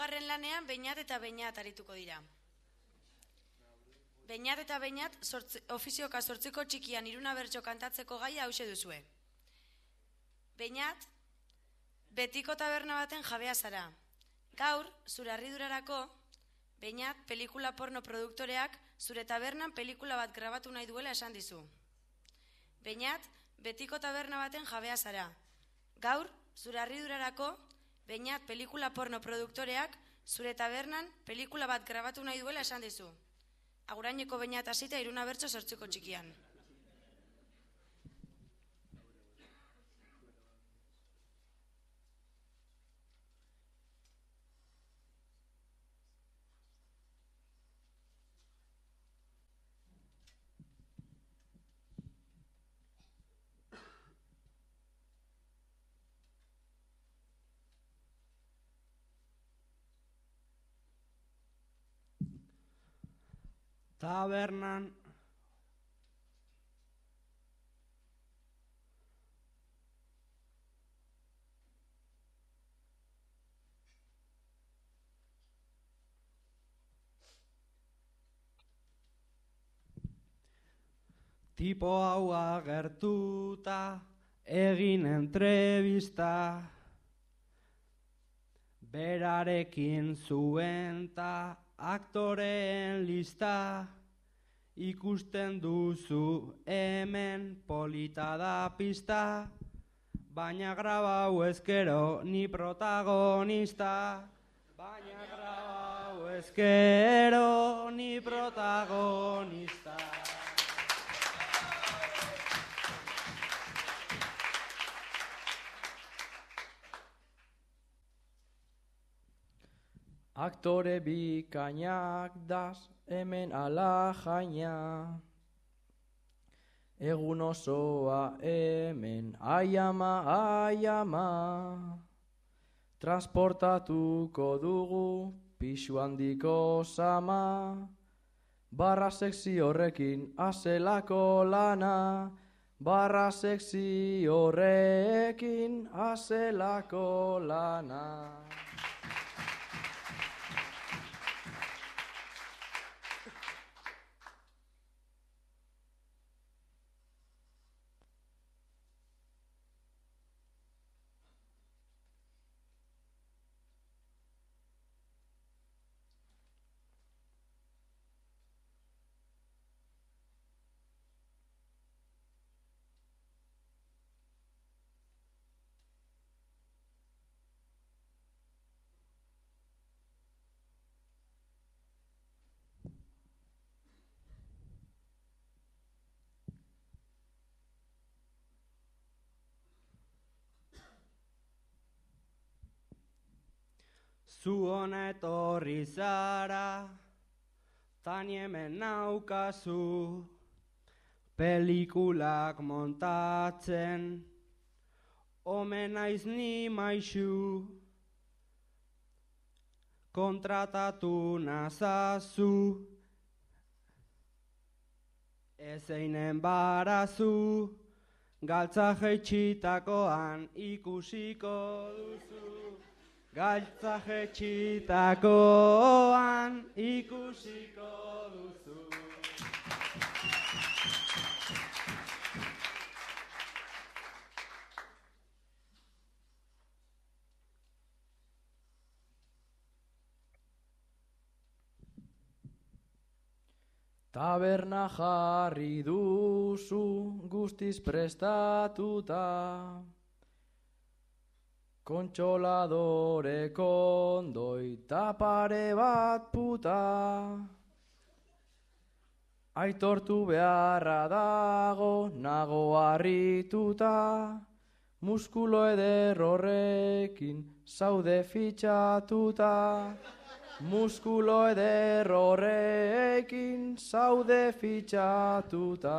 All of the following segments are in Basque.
Laugarren lanean beinat eta beinat arituko dira. Beinat eta beinat sortze, ofizioka sortzeko txikian iruna bertso kantatzeko gaia hause duzue. Beinat, betiko taberna baten jabea zara. Gaur, zure arridurarako, beinat, pelikula porno produktoreak zure tabernan pelikula bat grabatu nahi duela esan dizu. Beinat, betiko taberna baten jabea zara. Gaur, zure arridurarako, Beinat pelikula porno produktoreak zure tabernan pelikula bat grabatu nahi duela esan dizu. Aguraineko beinat hasita iruna bertso sortzuko txikian. Tabernan. Tipo hau agertuta egin entrevista. Berarekin zuen ta aktoreen lista ikusten duzu hemen polita da pista baina grabau ezkero ni protagonista. Baina grabau ezkero ni protagonista Aktore bikainak das hemen ala jaina. Egun osoa hemen aiama, aiama. Transportatuko dugu pixu handiko sama. Barra sexy horrekin azelako lana. Barra sexy horrekin azelako lana. Zu hona etorri zara, tani hemen naukazu, pelikulak montatzen, omen naiz ni maixu, kontratatu nazazu, ezeinen barazu, galtza jeitxitakoan ikusiko duzu. Galtza jetxitakoan ikusiko duzu. Taberna jarri duzu guztiz prestatuta. Kontxoladore kondoi tapare bat puta. Aitortu beharra dago nago harrituta. Muskulo eder horrekin zaude fitxatuta. Muskulo eder horrekin zaude fitxatuta.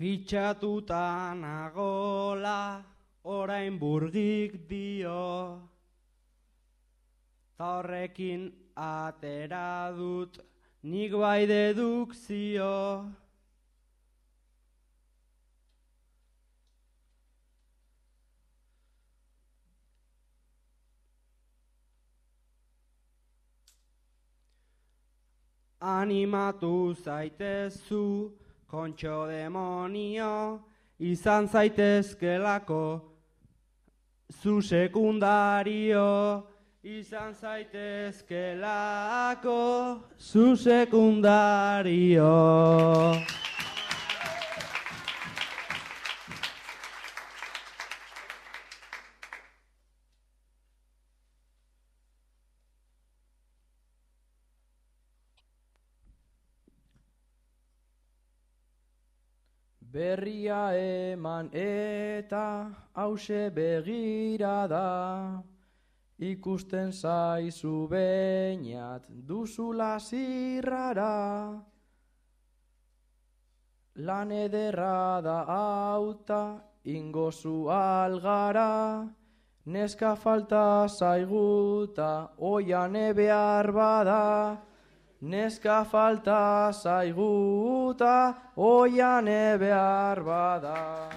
Fitxatuta nagola, orain burgik dio. Ta horrekin atera dut, nik bai dedukzio. Animatu zaitezu, kontxo demonio, izan zaitezkelako, zu sekundario, izan zaitezkelako, zu sekundario. Berria eman eta hause begira da, ikusten zaizu beinat duzula zirrara. Lan ederra da auta ingozu algara, neska falta zaiguta oian behar bada, Neska falta zaiguta oian behar bada.